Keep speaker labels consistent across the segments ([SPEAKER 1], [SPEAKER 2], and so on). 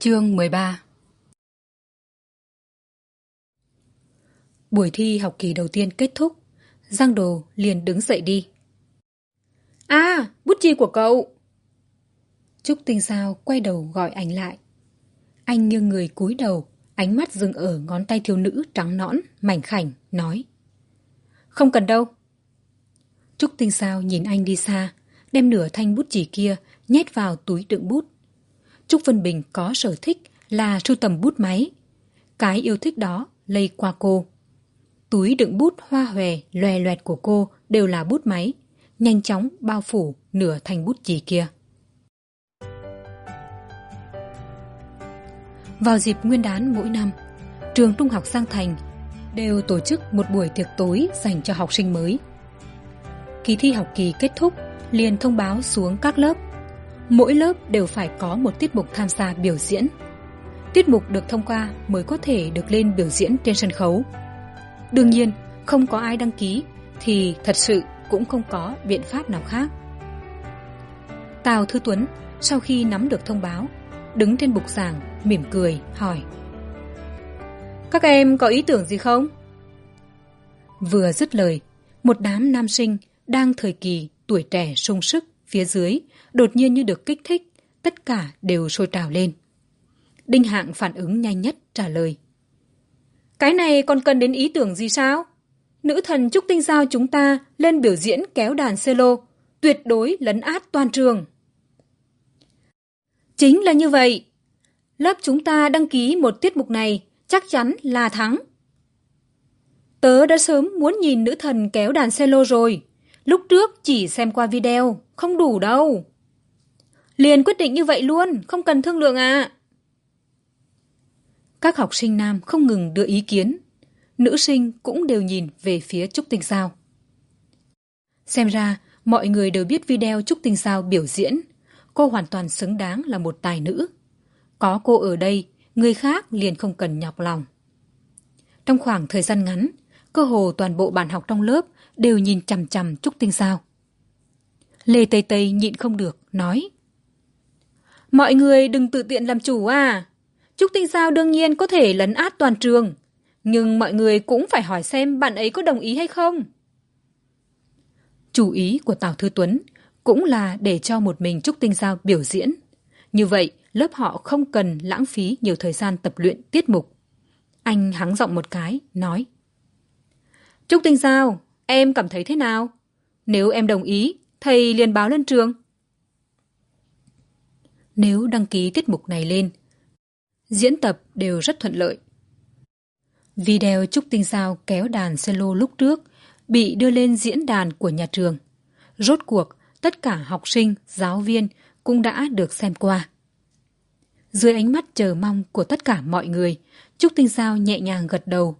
[SPEAKER 1] Chương mười ba Buổi thi học kỳ đầu tiên kết thúc, Giang Đồ liền đứng dậy đi.
[SPEAKER 2] À, bút chì của cậu!
[SPEAKER 1] Trúc Tinh Giao quay đầu gọi anh lại. Anh nghiêng người cúi đầu, ánh mắt dừng ở ngón tay thiếu nữ trắng nõn, mảnh khảnh, nói. Không cần đâu. Trúc Tinh Giao nhìn anh đi xa, đem nửa thanh bút chì kia nhét vào túi đựng bút. Trúc Vân Bình có sở thích là sưu tầm bút máy. Cái yêu thích đó lây qua cô. Túi đựng bút hoa hòe, loè loẹt của cô đều là bút máy, nhanh chóng bao phủ nửa thành bút chì kia. Vào dịp nguyên đán mỗi năm, trường trung học Giang Thành đều tổ chức một buổi tiệc tối dành cho học sinh mới. Kỳ thi học kỳ kết thúc, liền thông báo xuống các lớp. Mỗi lớp đều phải có một tiết mục tham gia biểu diễn. Tiết mục được thông qua mới có thể được lên biểu diễn trên sân khấu. Đương nhiên, không có ai đăng ký thì thật sự cũng không có biện pháp nào khác. Tào Thư Tuấn sau khi nắm được thông báo, đứng trên bục giảng, mỉm cười, hỏi.
[SPEAKER 2] Các em có ý tưởng gì không?
[SPEAKER 1] Vừa dứt lời, một đám nam sinh đang thời kỳ tuổi trẻ sung sức phía dưới, đột nhiên như được kích thích, tất cả đều sôi trào lên. Đinh Hạng phản ứng nhanh nhất trả lời.
[SPEAKER 2] Cái này còn cần đến ý tưởng gì sao? Nữ thần Trúc Tinh Giao chúng ta lên biểu diễn kéo đàn cello, tuyệt đối lấn át toàn trường. Chính là như vậy. Lớp chúng ta đăng ký một tiết mục này chắc chắn là thắng. Tớ đã sớm muốn nhìn nữ thần kéo đàn cello rồi. Lúc trước chỉ xem qua video, không đủ đâu. Liền quyết định như vậy luôn, không cần thương lượng à.
[SPEAKER 1] Các học sinh nam không ngừng đưa ý kiến. Nữ sinh cũng đều nhìn về phía Trúc Tinh Giao. Xem ra, mọi người đều biết video Trúc Tinh Giao biểu diễn. Cô hoàn toàn xứng đáng là một tài nữ. Có cô ở đây, người khác liền không cần nhọc lòng. Trong khoảng thời gian ngắn, cơ hồ toàn bộ bạn học trong lớp đều nhìn chằm chằm Trúc Tinh sao Lê Tây Tây nhịn không được, nói.
[SPEAKER 2] Mọi người đừng tự tiện làm chủ à. Trúc Tinh sao đương nhiên có thể lấn át toàn trường. Nhưng mọi người cũng phải hỏi xem bạn ấy có đồng ý hay không.
[SPEAKER 1] Chủ ý của Tào Thư Tuấn cũng là để cho một mình Trúc Tinh Giao biểu diễn. Như vậy, lớp họ không cần lãng phí nhiều thời gian tập luyện tiết mục. Anh hắng giọng một cái, nói.
[SPEAKER 2] Trúc Tinh Giao, em cảm thấy thế nào? Nếu em đồng ý, thầy liền báo lên trường.
[SPEAKER 1] Nếu đăng ký tiết mục này lên, diễn tập đều rất thuận lợi. Video Trúc Tinh Giao kéo đàn cello lúc trước bị đưa lên diễn đàn của nhà trường. Rốt cuộc, tất cả học sinh, giáo viên cũng đã được xem qua. Dưới ánh mắt chờ mong của tất cả mọi người, Trúc Tinh Giao nhẹ nhàng gật đầu.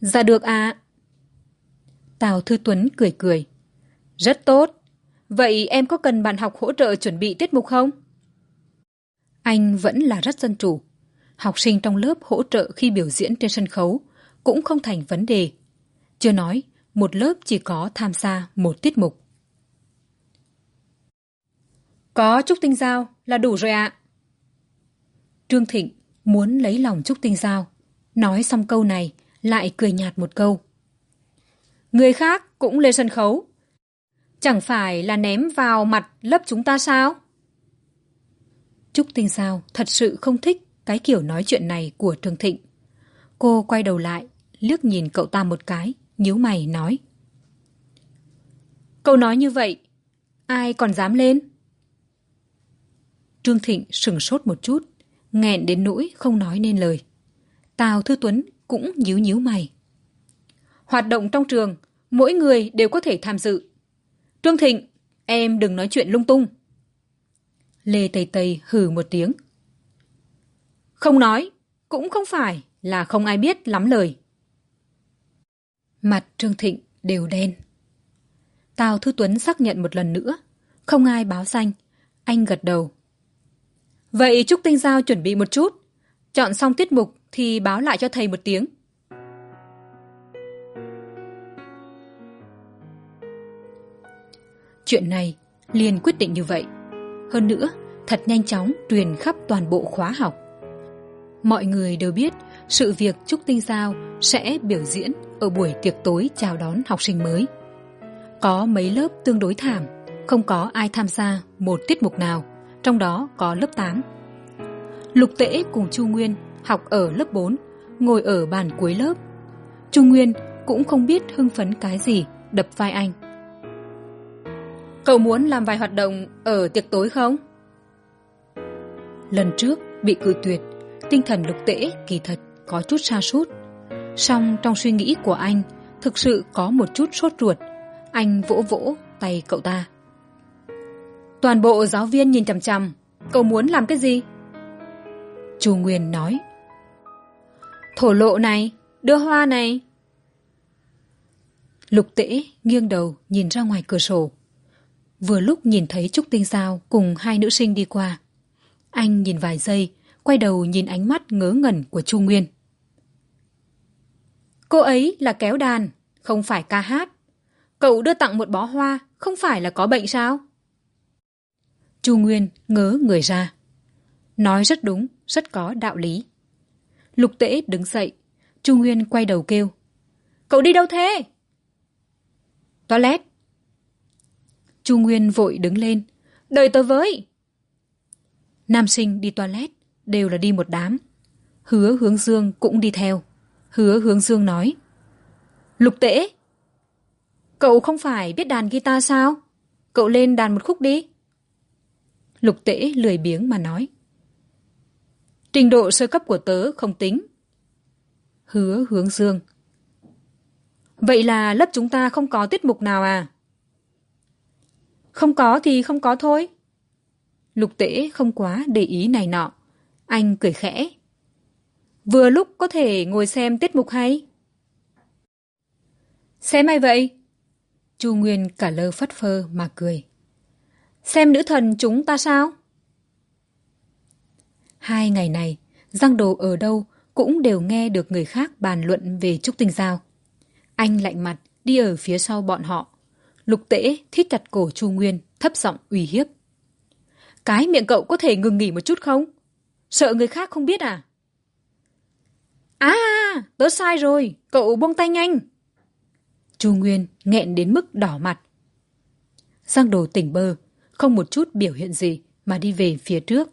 [SPEAKER 2] Dạ được à.
[SPEAKER 1] Tào Thư Tuấn cười cười.
[SPEAKER 2] Rất tốt. Vậy em có cần bạn học hỗ trợ chuẩn bị tiết mục không?
[SPEAKER 1] Anh vẫn là rất dân chủ. Học sinh trong lớp hỗ trợ khi biểu diễn trên sân khấu cũng không thành vấn đề. Chưa nói, một lớp chỉ có tham gia một tiết mục.
[SPEAKER 2] Có Trúc Tinh Giao là đủ rồi ạ.
[SPEAKER 1] Trương Thịnh muốn lấy lòng Trúc Tinh Giao. Nói xong câu này, lại cười nhạt một câu.
[SPEAKER 2] Người khác cũng lên sân khấu. Chẳng phải là ném vào mặt lớp chúng ta sao?
[SPEAKER 1] Trúc Tinh sao thật sự không thích cái kiểu nói chuyện này của Trương Thịnh. Cô quay đầu lại, liếc nhìn cậu ta một cái, nhíu mày nói.
[SPEAKER 2] câu nói như vậy, ai còn dám lên?
[SPEAKER 1] Trương Thịnh sừng sốt một chút, nghẹn đến nỗi không nói nên lời. Tào Thư Tuấn cũng nhíu nhíu mày.
[SPEAKER 2] Hoạt động trong trường, mỗi người đều có thể tham dự. Trương Thịnh, em đừng nói chuyện lung tung.
[SPEAKER 1] Lê Tây Tây hừ một tiếng.
[SPEAKER 2] Không nói, cũng không phải là không ai biết lắm lời.
[SPEAKER 1] Mặt Trương Thịnh đều đen. Tào Thư Tuấn xác nhận một lần nữa, không ai báo danh, anh gật đầu.
[SPEAKER 2] Vậy Trúc Tinh Giao chuẩn bị một chút, chọn xong tiết mục thì báo lại cho thầy một tiếng.
[SPEAKER 1] Chuyện này liền quyết định như vậy. Hơn nữa, thật nhanh chóng truyền khắp toàn bộ khóa học. Mọi người đều biết sự việc trúc tinh giao sẽ biểu diễn ở buổi tiệc tối chào đón học sinh mới. Có mấy lớp tương đối thảm không có ai tham gia một tiết mục nào trong đó có lớp tám. Lục tễ cùng chu nguyên học ở lớp bốn ngồi ở bàn cuối lớp. Chu nguyên cũng không biết hưng phấn cái gì đập vai anh cậu muốn làm vài hoạt động ở tiệc tối không? Lần trước bị cự tuyệt, tinh thần lục tễ, kỳ thật, có chút xa sút. Song trong suy nghĩ của anh, thực sự có một chút sốt ruột. Anh vỗ vỗ tay cậu ta. Toàn bộ giáo viên nhìn chằm chằm, cậu muốn làm cái gì? Chu nguyên nói. Thổ lộ này, đưa hoa này. Lục tễ nghiêng đầu nhìn ra ngoài cửa sổ vừa lúc nhìn thấy trúc tinh giao cùng hai nữ sinh đi qua. Anh nhìn vài giây, quay đầu nhìn ánh mắt ngớ ngẩn của chu nguyên. Cô ấy là kéo đàn, không phải ca hát. Cậu đưa tặng một bó hoa, không phải là có bệnh sao? Chu nguyên ngớ người ra. Nói rất đúng, rất có đạo lý. Lục tễ đứng dậy, chu nguyên quay đầu kêu. Cậu đi đâu thế? Toilet chu nguyên vội đứng lên. Đợi tớ với. Nam sinh đi toilet, đều là đi một đám. Hứa hướng dương cũng đi theo. Hứa hướng dương nói, lục tễ, cậu không phải biết đàn guitar sao? Cậu lên đàn một khúc đi. Lục tễ lười biếng mà nói, trình độ sơ cấp của tớ không tính. Hứa hướng dương, vậy là lớp chúng ta không có tiết mục nào à? Không có thì không có thôi. Lục tễ không quá để ý này nọ. Anh cười khẽ. Vừa lúc có thể ngồi xem tiết mục hay. Xem ai vậy? Chu nguyên cả lơ phất phơ mà cười. Xem nữ thần chúng ta sao? Hai ngày này, giang đồ ở đâu cũng đều nghe được người khác bàn luận về trúc tinh giao. Anh lạnh mặt đi ở phía sau bọn họ lục tễ thít chặt cổ chu nguyên, thấp giọng uy hiếp. Cái miệng cậu có thể ngừng nghỉ một chút không? Sợ người khác không biết à? À tớ sai rồi, cậu buông tay nhanh. Chu nguyên nghẹn đến mức đỏ mặt. Giang đồ tỉnh bơ, không một chút biểu hiện gì mà đi về phía trước.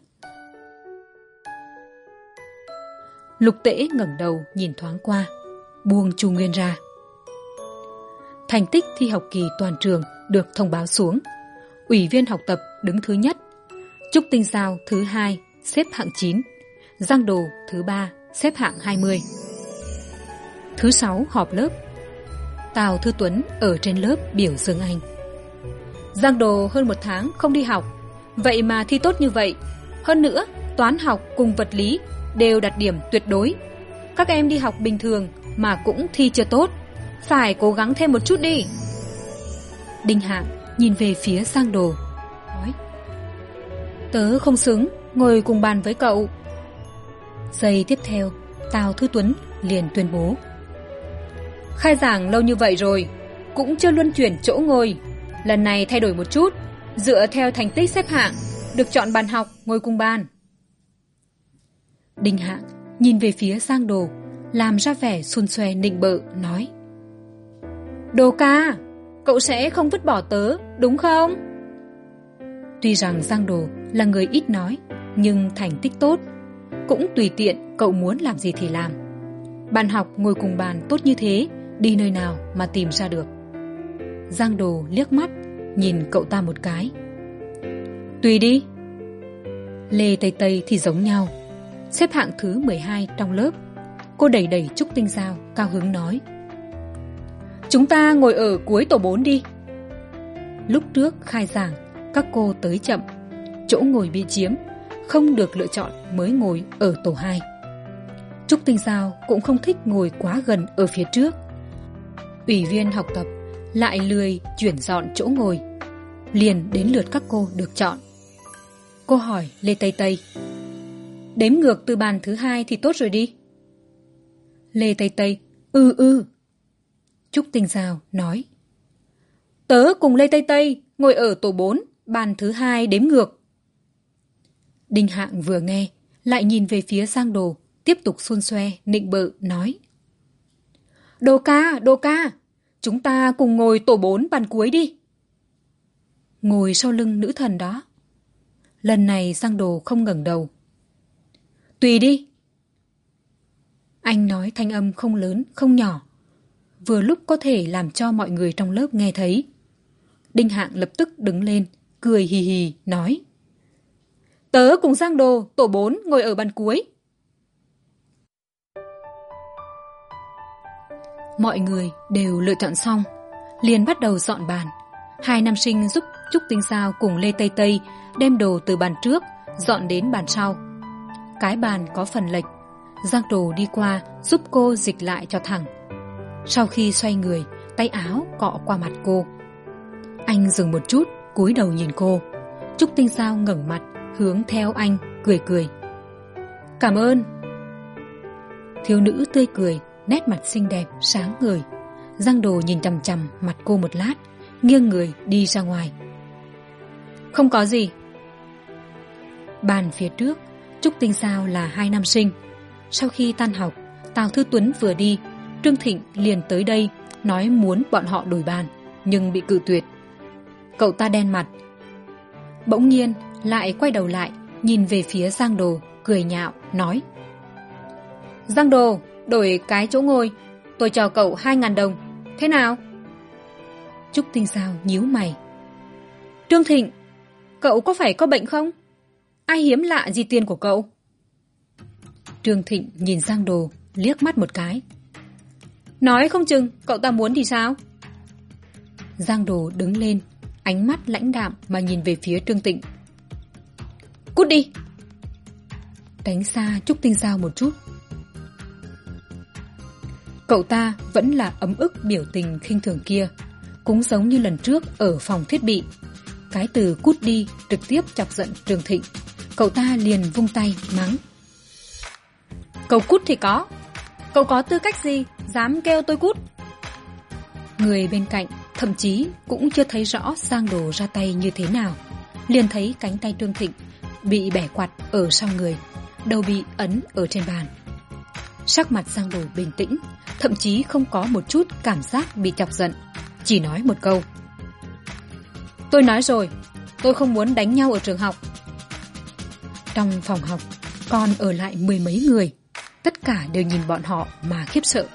[SPEAKER 1] Lục tễ ngẩng đầu nhìn thoáng qua, buông chu nguyên ra thành tích thi học kỳ toàn trường được thông báo xuống. Ủy viên học tập đứng thứ nhất, trúc tinh giao thứ hai, xếp hạng chín, giang đồ thứ ba, xếp hạng hai mươi. Thứ sáu, họp lớp, tào thư tuấn ở trên lớp biểu dương anh. Giang đồ hơn một tháng không đi học, vậy mà thi tốt như vậy. Hơn nữa, toán học cùng vật lý đều đạt điểm tuyệt đối. Các em đi học bình thường mà cũng thi chưa tốt phải cố gắng thêm một chút đi. Đinh hạng nhìn về phía Sang đồ, nói, tớ không xứng, ngồi cùng bàn với cậu. Giây tiếp theo, tào thư tuấn liền tuyên bố, khai giảng lâu như vậy rồi, cũng chưa luân chuyển chỗ ngồi. Lần này thay đổi một chút, dựa theo thành tích xếp hạng, được chọn bàn học, ngồi cùng bàn. Đinh hạng nhìn về phía Sang đồ, làm ra vẻ xôn xoe nịnh bợ, nói đồ ca, cậu sẽ không vứt bỏ tớ, đúng không? Tuy rằng giang đồ là người ít nói, nhưng thành tích tốt. Cũng tùy tiện cậu muốn làm gì thì làm. Bạn học ngồi cùng bàn tốt như thế, đi nơi nào mà tìm ra được. Giang đồ liếc mắt, nhìn cậu ta một cái. Tùy đi. Lê tây tây thì giống nhau. Xếp hạng thứ mười hai trong lớp. Cô đẩy đẩy trúc tinh giao cao hứng nói chúng ta ngồi ở cuối tổ bốn đi. Lúc trước khai giảng, các cô tới chậm. Chỗ ngồi bị chiếm, không được lựa chọn mới ngồi ở tổ hai. Trúc tinh giao cũng không thích ngồi quá gần ở phía trước. Ủy viên học tập lại lười chuyển dọn chỗ ngồi, liền đến lượt các cô được chọn. Cô hỏi lê tây tây, đếm ngược từ bàn thứ hai thì tốt rồi đi. Lê tây tây ư ư trúc tinh giao nói. Tớ cùng lê tây tây ngồi ở tổ bốn, bàn thứ hai đếm ngược. Đinh hạng vừa nghe, lại nhìn về phía giang đồ, tiếp tục xôn xoe, nịnh bợ, nói. Đồ ca đồ ca, chúng ta cùng ngồi tổ bốn bàn cuối đi. Ngồi sau lưng nữ thần đó. Lần này giang đồ không ngẩng đầu. Tùy đi. Anh nói thanh âm không lớn, không nhỏ vừa lúc có thể làm cho mọi người trong lớp nghe thấy. Đinh hạng lập tức đứng lên, cười hì hì, nói, tớ cùng giang đồ tổ bốn, ngồi ở bàn cuối. Mọi người đều lựa chọn xong, liền bắt đầu dọn bàn. Hai nam sinh giúp trúc tinh sao cùng lê tây tây đem đồ từ bàn trước, dọn đến bàn sau. Cái bàn có phần lệch. Giang đồ đi qua giúp cô dịch lại cho thẳng sau khi xoay người, tay áo cọ qua mặt cô. Anh dừng một chút, cúi đầu nhìn cô. Trúc tinh sao ngẩng mặt, hướng theo anh, cười cười. Cảm ơn. Thiếu nữ tươi cười, nét mặt xinh đẹp, sáng người giang đồ nhìn chằm chằm mặt cô một lát, nghiêng người đi ra ngoài. Không có gì. Bàn phía trước, trúc tinh sao là hai nam sinh. Sau khi tan học, tào thư tuấn vừa đi trương thịnh liền tới đây, nói muốn bọn họ đổi bàn, nhưng bị cự tuyệt. Cậu ta đen mặt. Bỗng nhiên, lại quay đầu lại, nhìn về phía giang đồ, cười nhạo, nói. Giang đồ, đổi cái chỗ ngồi, tôi cho cậu hai ngàn đồng, thế nào? Trúc tinh sao nhíu mày. Trương thịnh, cậu có phải có bệnh không? Ai hiếm lạ gì tiền của cậu? Trương thịnh nhìn giang đồ, liếc mắt một cái nói không chừng cậu ta muốn thì sao? Giang đồ đứng lên ánh mắt lãnh đạm mà nhìn về phía trương tịnh. Cút đi! Đánh xa trúc tinh sao một chút. Cậu ta vẫn là ấm ức biểu tình khinh thường kia cũng giống như lần trước ở phòng thiết bị. Cái từ cút đi trực tiếp chọc giận trường thịnh. Cậu ta liền vung tay mắng. Cậu cút thì có. Cậu có tư cách gì dám kêu tôi cút. Người bên cạnh thậm chí cũng chưa thấy rõ giang đồ ra tay như thế nào. Liền thấy cánh tay trương thịnh bị bẻ quạt ở sau người, đầu bị ấn ở trên bàn. Sắc mặt giang đồ bình tĩnh, thậm chí không có một chút cảm giác bị chọc giận, chỉ nói một câu. Tôi nói rồi, tôi không muốn đánh nhau ở trường học. Trong phòng học, còn ở lại mười mấy người, tất cả đều nhìn bọn họ mà khiếp sợ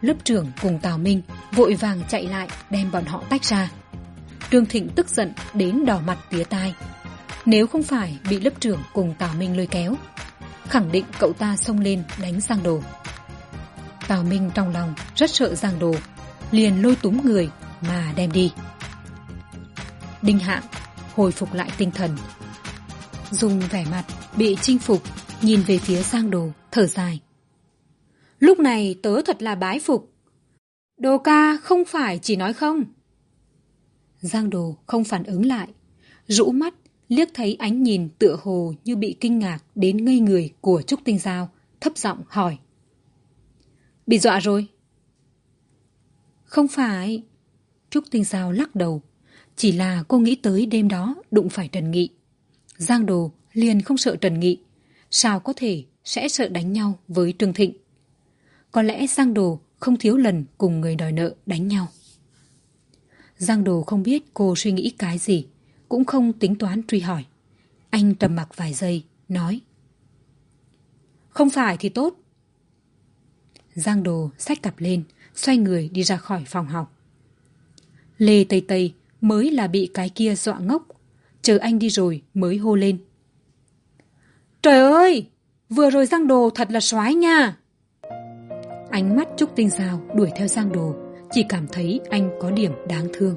[SPEAKER 1] lớp trưởng cùng tào minh, vội vàng chạy lại đem bọn họ tách ra. Trương thịnh tức giận đến đỏ mặt tía tai. Nếu không phải bị lớp trưởng cùng tào minh lôi kéo, khẳng định cậu ta xông lên đánh giang đồ. Tào minh trong lòng rất sợ giang đồ, liền lôi túm người mà đem đi. Đinh hạng hồi phục lại tinh thần. Dùng vẻ mặt bị chinh phục, nhìn về phía giang đồ, thở dài lúc này tớ thật là bái phục. Đồ ca không phải chỉ nói không. Giang đồ không phản ứng lại. Rũ mắt, liếc thấy ánh nhìn tựa hồ như bị kinh ngạc đến ngây người của trúc tinh giao, thấp giọng hỏi. Bị dọa rồi. Không phải. Trúc tinh giao lắc đầu. Chỉ là cô nghĩ tới đêm đó đụng phải trần nghị. Giang đồ liền không sợ trần nghị. Sao có thể sẽ sợ đánh nhau với trương thịnh? Có lẽ giang đồ không thiếu lần cùng người đòi nợ đánh nhau. Giang đồ không biết cô suy nghĩ cái gì, cũng không tính toán truy hỏi. Anh trầm mặc vài giây, nói, không phải thì tốt. Giang đồ xách cặp lên, xoay người đi ra khỏi phòng học. Lê tây tây mới là bị cái kia dọa ngốc, chờ anh đi rồi mới hô lên, trời ơi! Vừa rồi giang đồ thật là soái nha ánh mắt trúc tinh giao đuổi theo giang đồ, chỉ cảm thấy anh có điểm đáng thương.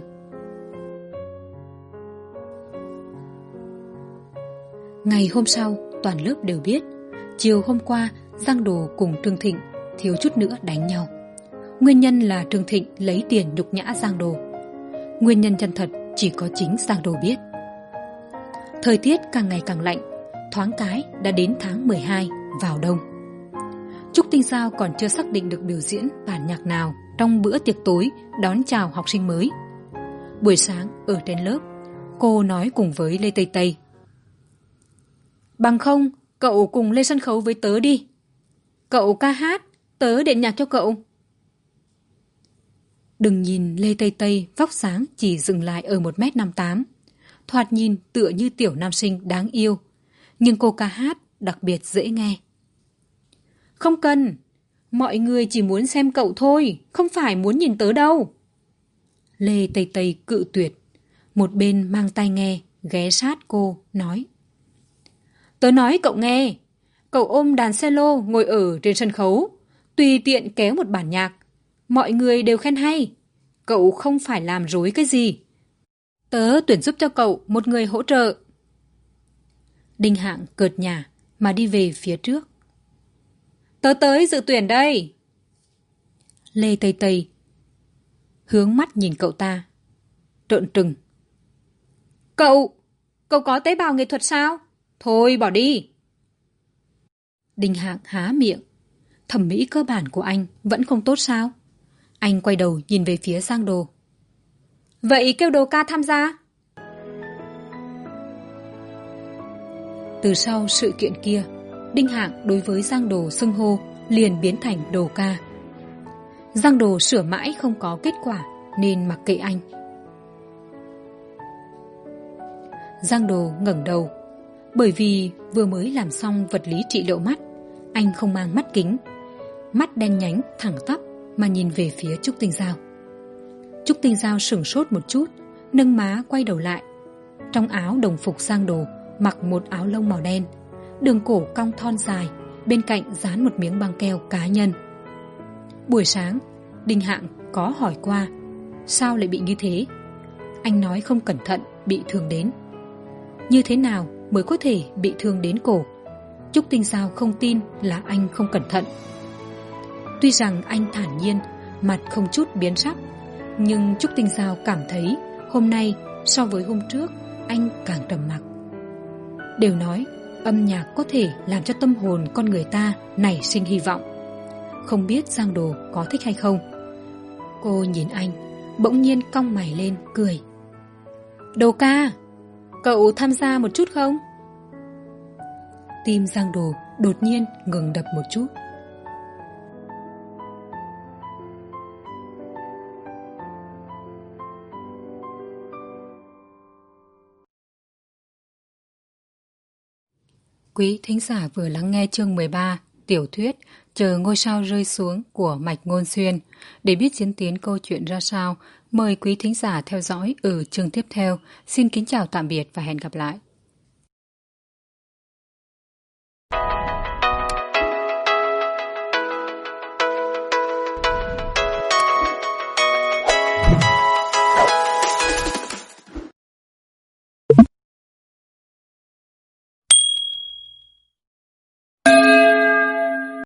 [SPEAKER 1] Ngày hôm sau, toàn lớp đều biết, chiều hôm qua, giang đồ cùng trương thịnh thiếu chút nữa đánh nhau. Nguyên nhân là trương thịnh lấy tiền nhục nhã giang đồ. Nguyên nhân chân thật chỉ có chính giang đồ biết. Thời tiết càng ngày càng lạnh, thoáng cái đã đến tháng m hai, vào đông trúc tinh sao còn chưa xác định được biểu diễn bản nhạc nào trong bữa tiệc tối đón chào học sinh mới buổi sáng ở trên lớp cô nói cùng với lê tây tây
[SPEAKER 2] Bằng không, cậu cùng lên sân khấu với tớ đi. Cậu ca hát, tớ điện nhạc cho cậu.
[SPEAKER 1] Đừng nhìn Lê Tây Tây vóc sáng chỉ dừng lại ở một m năm tám Thoạt nhìn tựa như tiểu nam sinh đáng yêu. Nhưng cô ca hát đặc biệt dễ nghe.
[SPEAKER 2] Không cần. Mọi người chỉ muốn xem cậu thôi, không phải muốn nhìn tớ đâu.
[SPEAKER 1] Lê Tây Tây cự tuyệt. Một bên mang tai nghe, ghé sát cô, nói.
[SPEAKER 2] Tớ nói cậu nghe. Cậu ôm đàn cello ngồi ở trên sân khấu, tùy tiện kéo một bản nhạc. Mọi người đều khen hay. Cậu không phải làm rối cái gì. Tớ tuyển giúp cho cậu một người hỗ trợ.
[SPEAKER 1] Đinh Hạng cợt nhà mà đi về phía trước.
[SPEAKER 2] Tớ tới dự tuyển đây.
[SPEAKER 1] Lê Tây Tây hướng mắt nhìn cậu ta. Trợn trừng.
[SPEAKER 2] Cậu, cậu có tế bào nghệ thuật sao? Thôi bỏ đi.
[SPEAKER 1] đình Hạng há miệng. Thẩm mỹ cơ bản của anh vẫn không tốt sao? Anh quay đầu nhìn về phía Giang Đồ.
[SPEAKER 2] Vậy kêu đồ ca tham gia?
[SPEAKER 1] Từ sau sự kiện kia, Đinh Hạng đối với Giang Đồ xưng hô, liền biến thành đồ ca. Giang Đồ sửa mãi không có kết quả, nên mặc kệ anh. Giang Đồ ngẩng đầu. Bởi vì vừa mới làm xong vật lý trị liệu mắt, anh không mang mắt kính. Mắt đen nhánh, thẳng tắp, mà nhìn về phía trúc tinh giao. Trúc tinh giao sửng sốt một chút, nâng má quay đầu lại. Trong áo đồng phục giang đồ, mặc một áo lông màu đen đường cổ cong thon dài, bên cạnh dán một miếng băng keo cá nhân. Buổi sáng, đinh hạng có hỏi qua, sao lại bị như thế? Anh nói không cẩn thận, bị thương đến. Như thế nào mới có thể bị thương đến cổ? Trúc tinh sao không tin là anh không cẩn thận. Tuy rằng anh thản nhiên, mặt không chút biến sắc, nhưng trúc tinh sao cảm thấy hôm nay so với hôm trước, anh càng trầm mặc. Đều nói âm nhạc có thể làm cho tâm hồn con người ta nảy sinh hy vọng. Không biết giang đồ có thích hay không? Cô nhìn anh, bỗng nhiên cong mày lên, cười.
[SPEAKER 2] Đồ ca, cậu tham gia một chút không?
[SPEAKER 1] Tim giang đồ đột nhiên ngừng đập một chút. Quý thính giả vừa lắng nghe chương 13, tiểu thuyết Chờ ngôi sao rơi xuống của Mạch Ngôn Xuyên. Để biết diễn tiến câu chuyện ra sao, mời quý thính giả theo dõi ở chương tiếp theo. Xin kính chào tạm biệt và hẹn gặp lại.